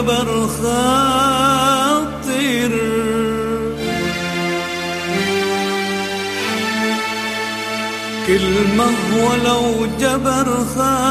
جبر خاطر. كل ما هو لو جبر خاطر.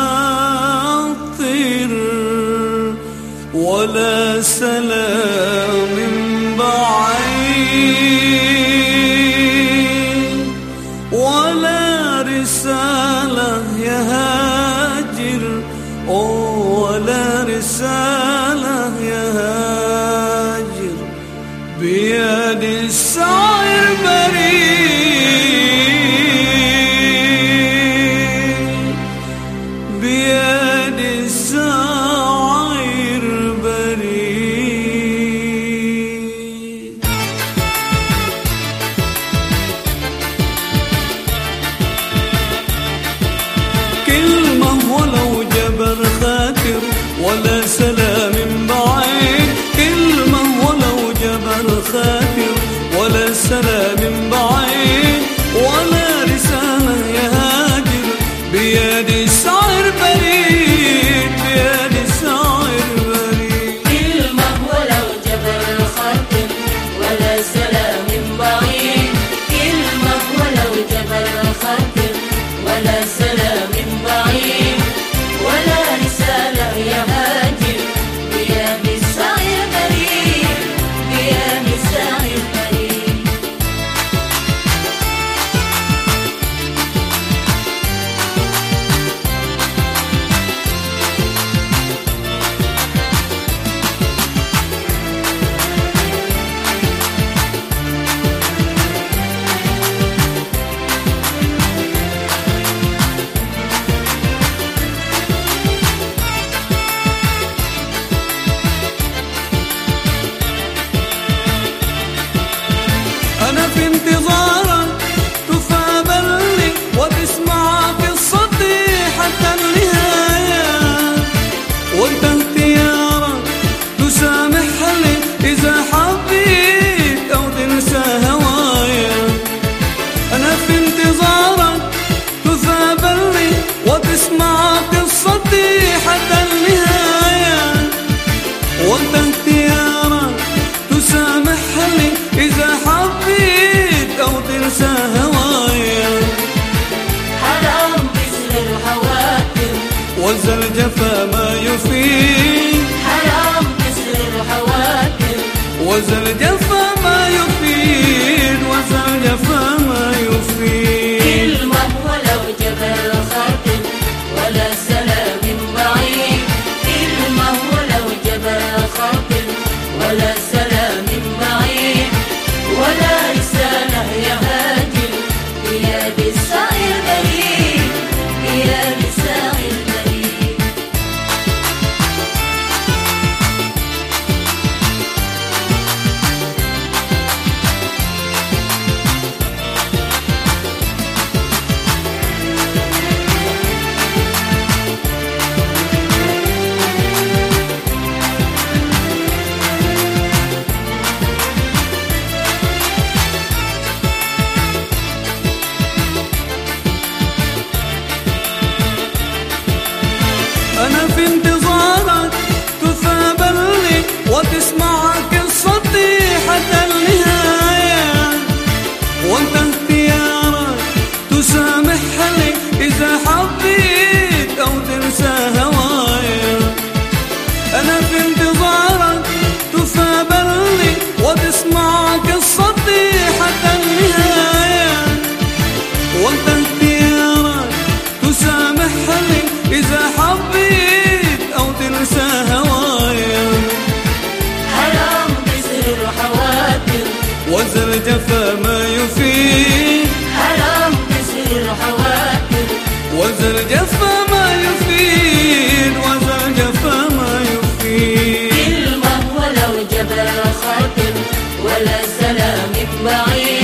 على السلام من بعيد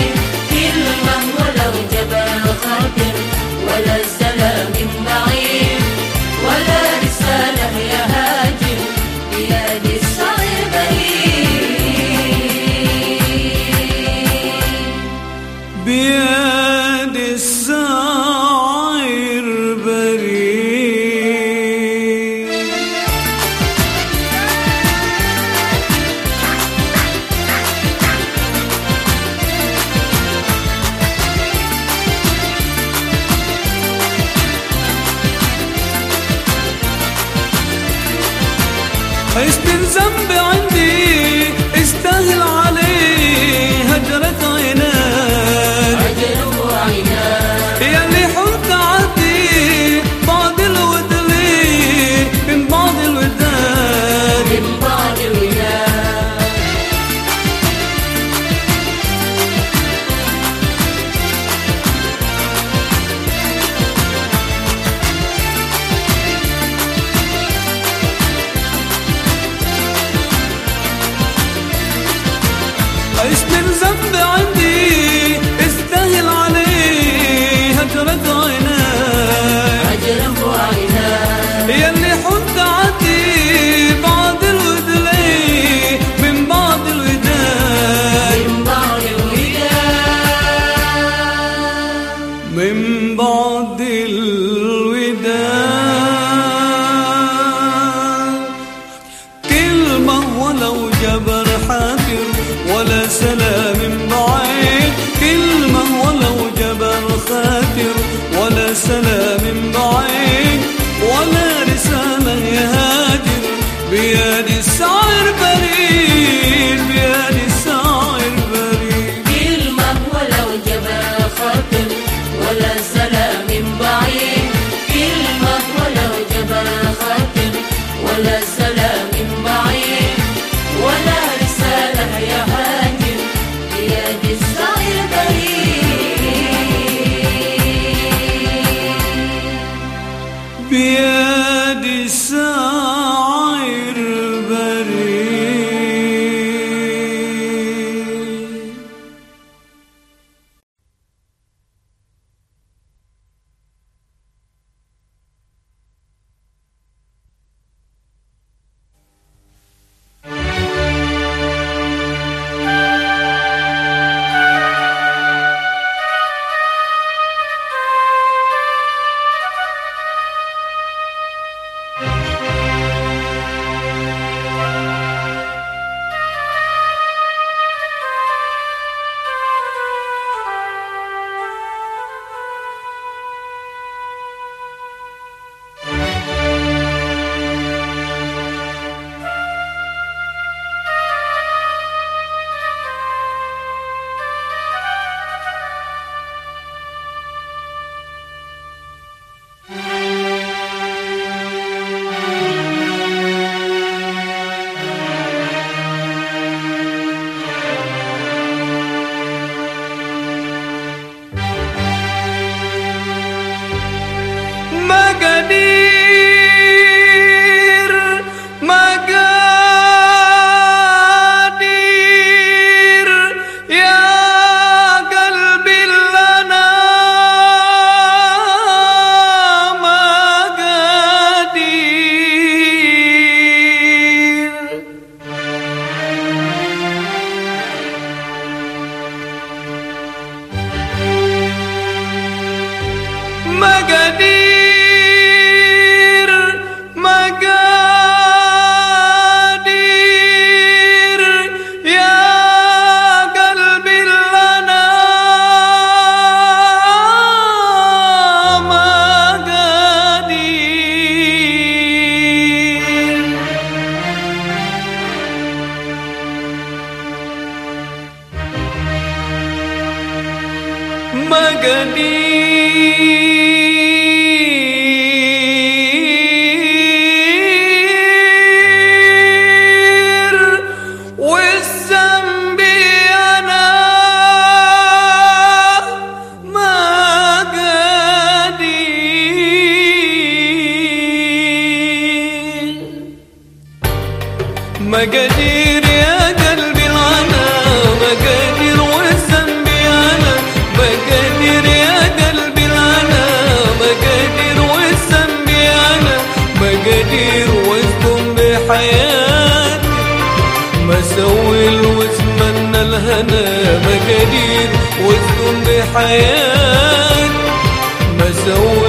مقادير يا قلبي العنا مقادير قدير والذنب أنا ما يا قلبي العنا مقادير قدير والذنب أنا ما قدير واذكم بحياتي ما سوي واتمنى الهنا. مقادير قدير بحياتي ما سوي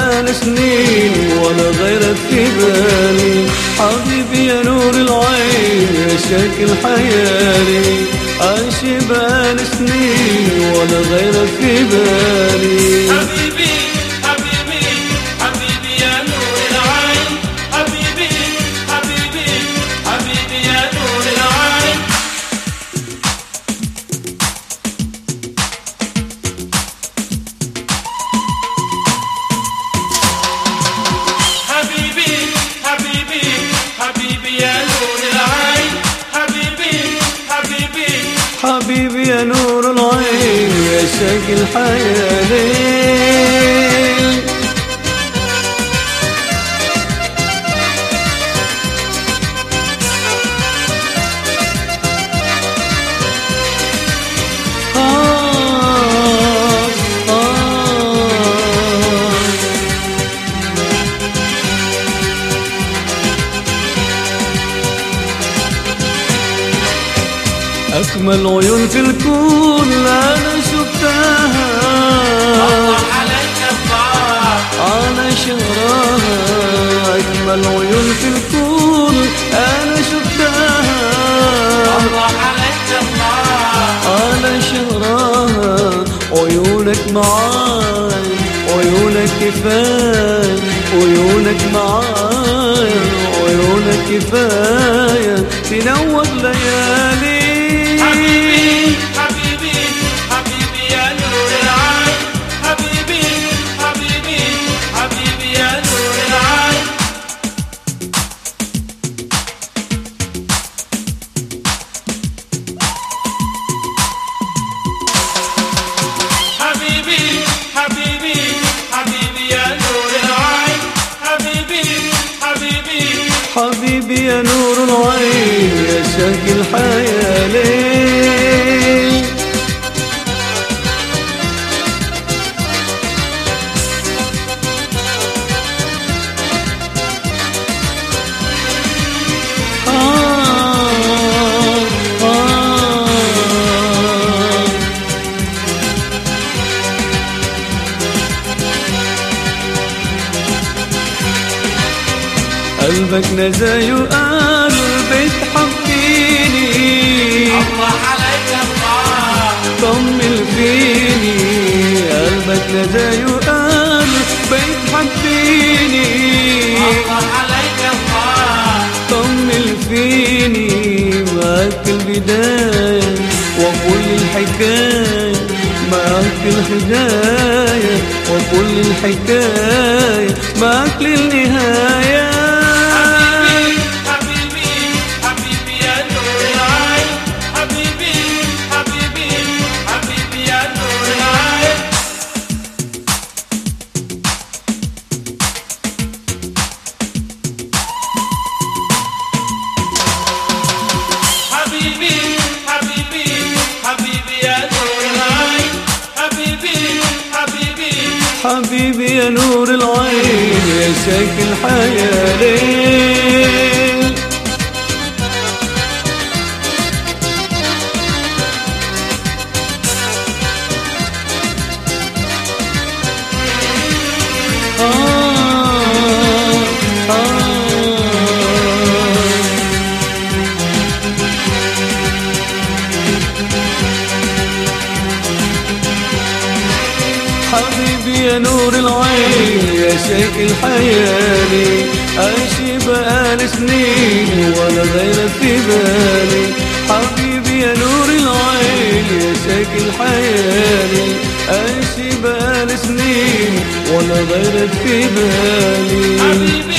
زمان سنين وأنا غيرك في بالي. حبيبي يا نور العين يا شكل حيالي عايش بقالي سنين ولا غيرك في بالي. حبيبي حبيبي يا نور العين يا شكل حيالي شكل حيالي عايش بقال سنين ولا غيرك في بالي. حبيبي يا نور العين يا شكل حيالي عايش بقال سنين ولا غيرك في بالي. حبيبي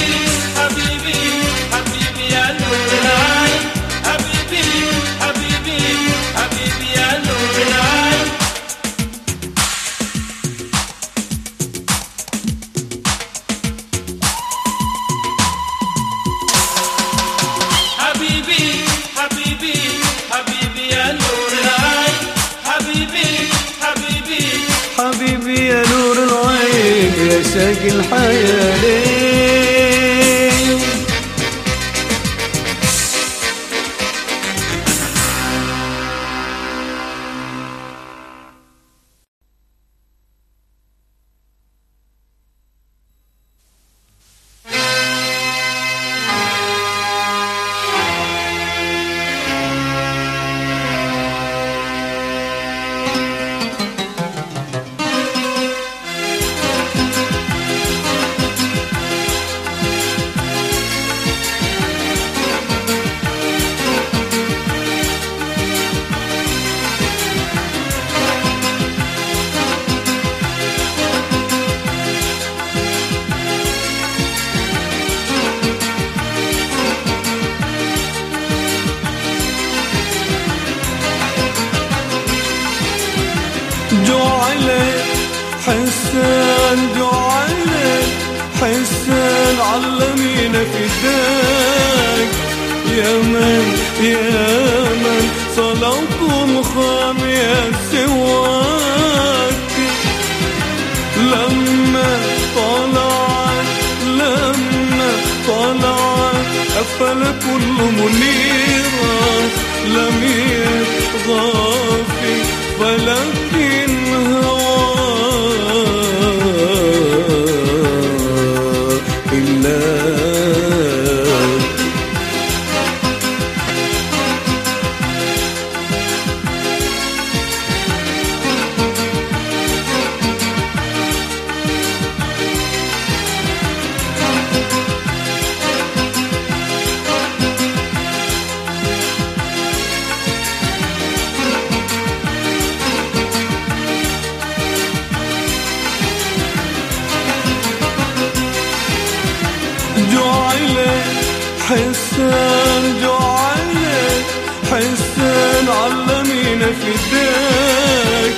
فداك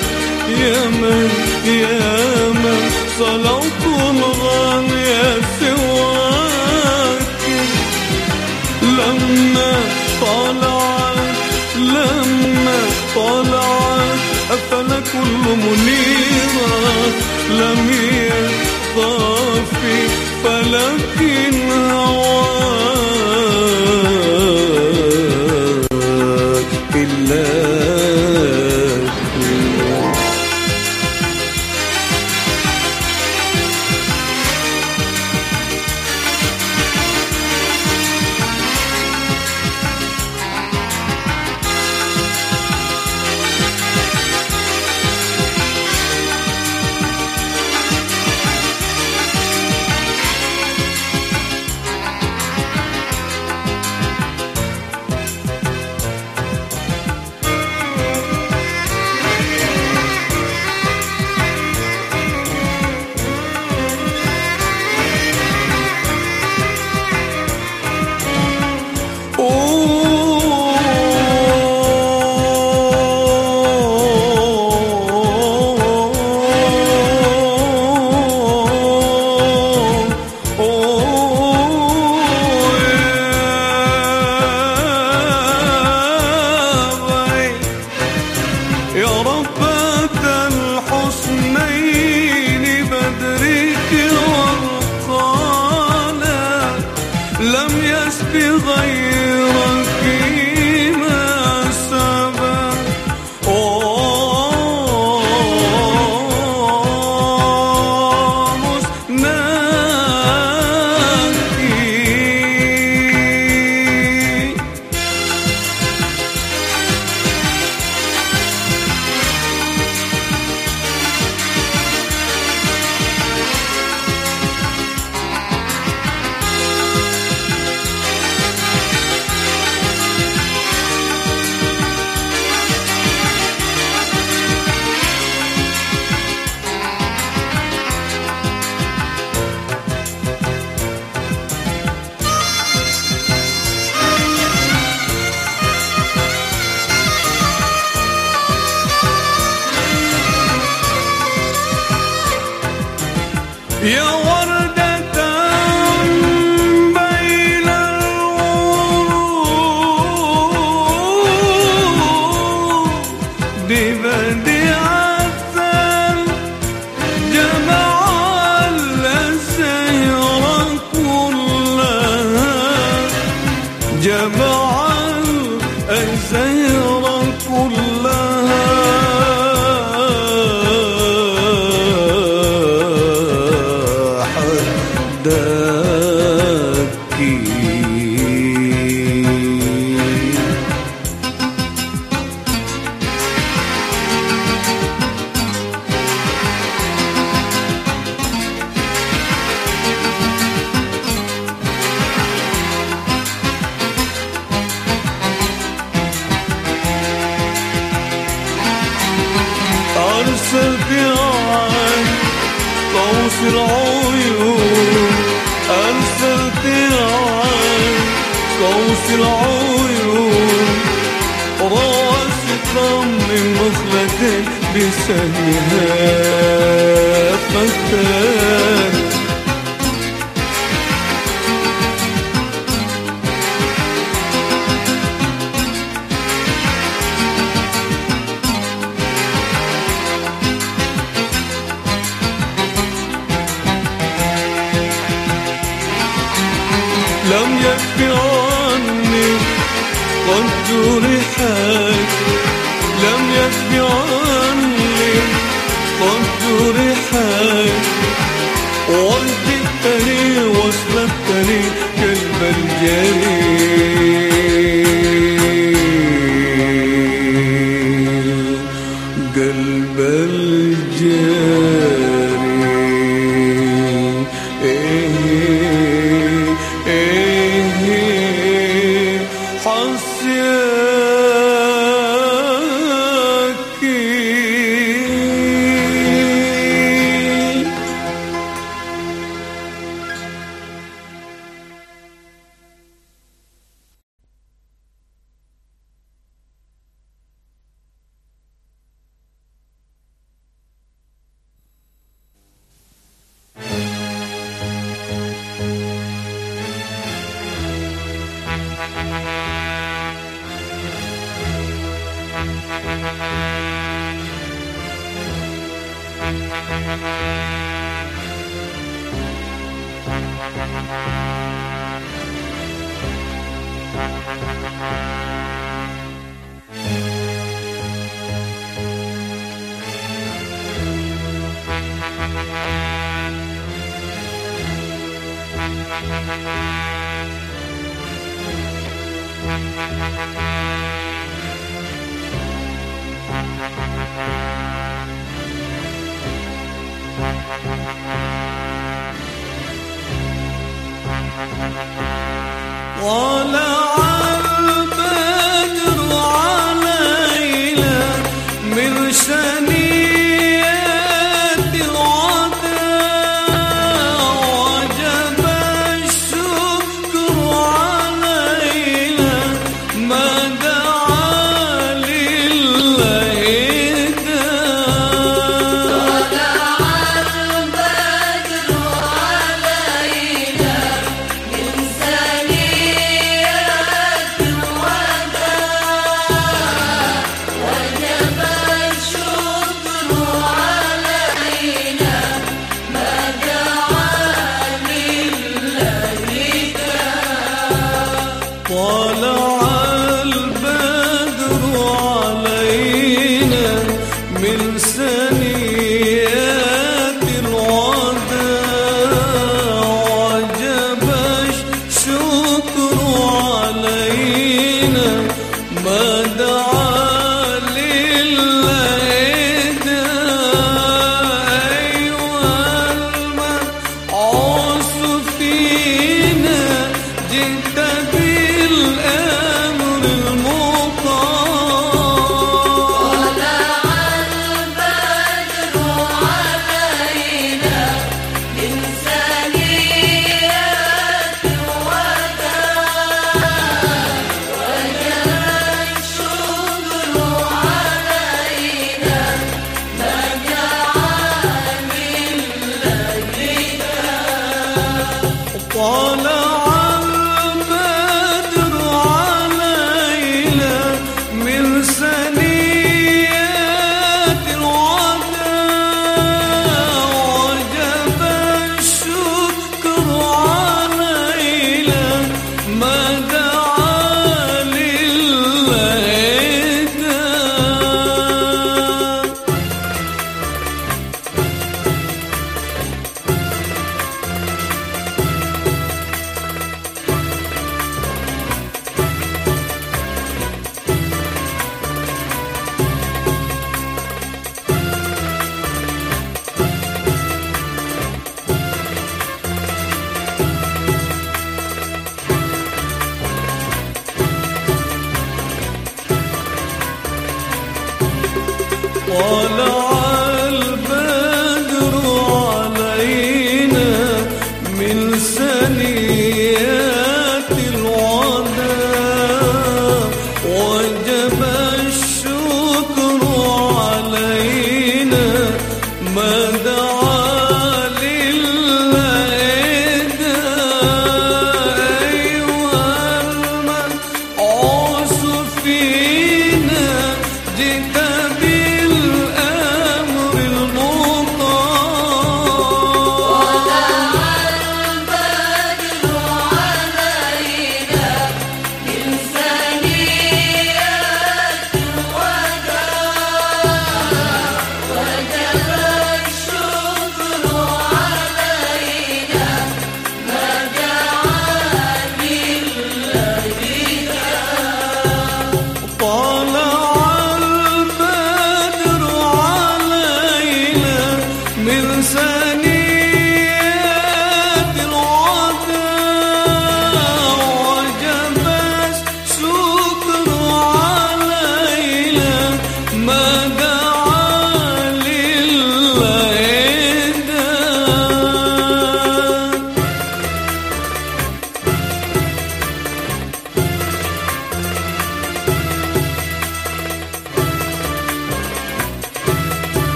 يا من يا من صلوكم غالية سواك لما طلعت لما طلعت قفل كل منيرة. لم يطفي فلكن هواك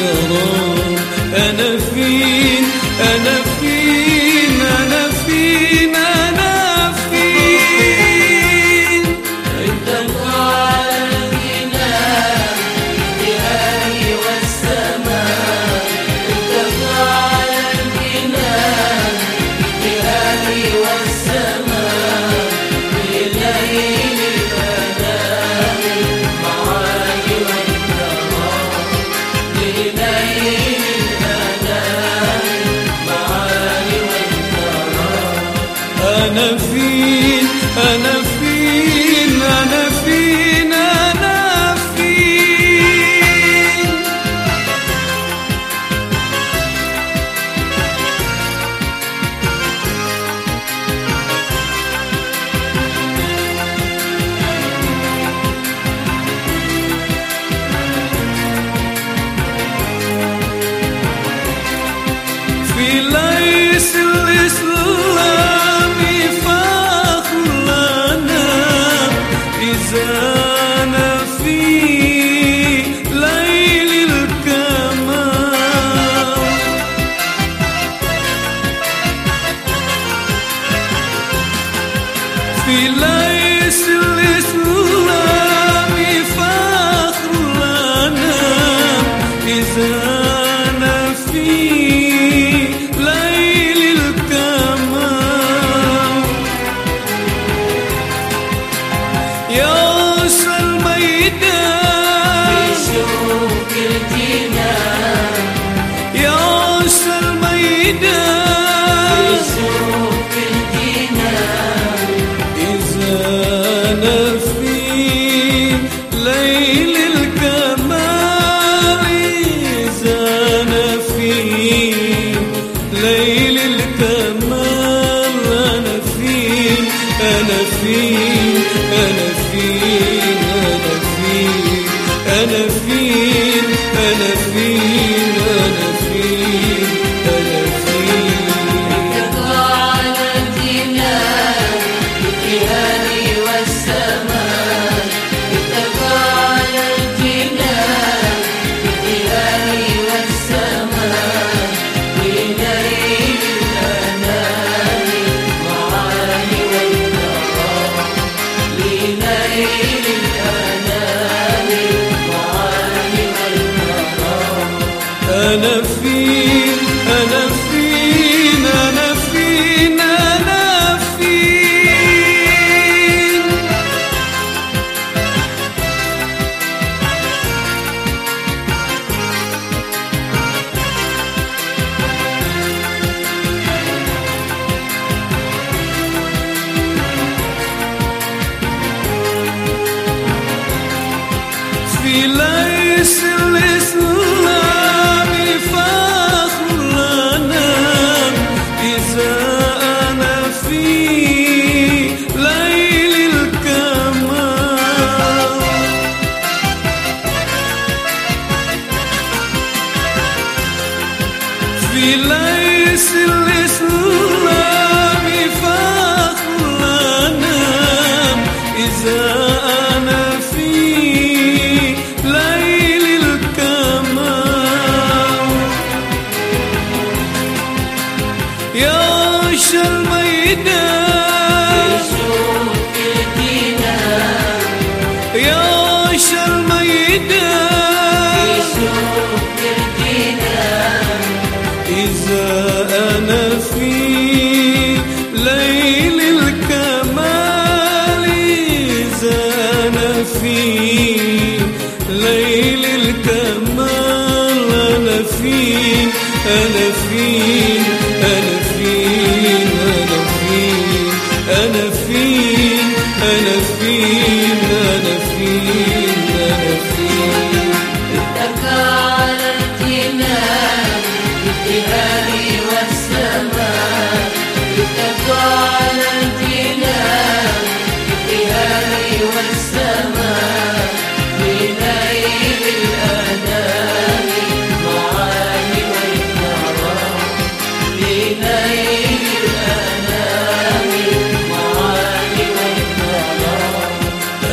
Lord.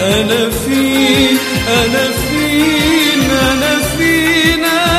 أنا فين أنا فين أنا فين أنا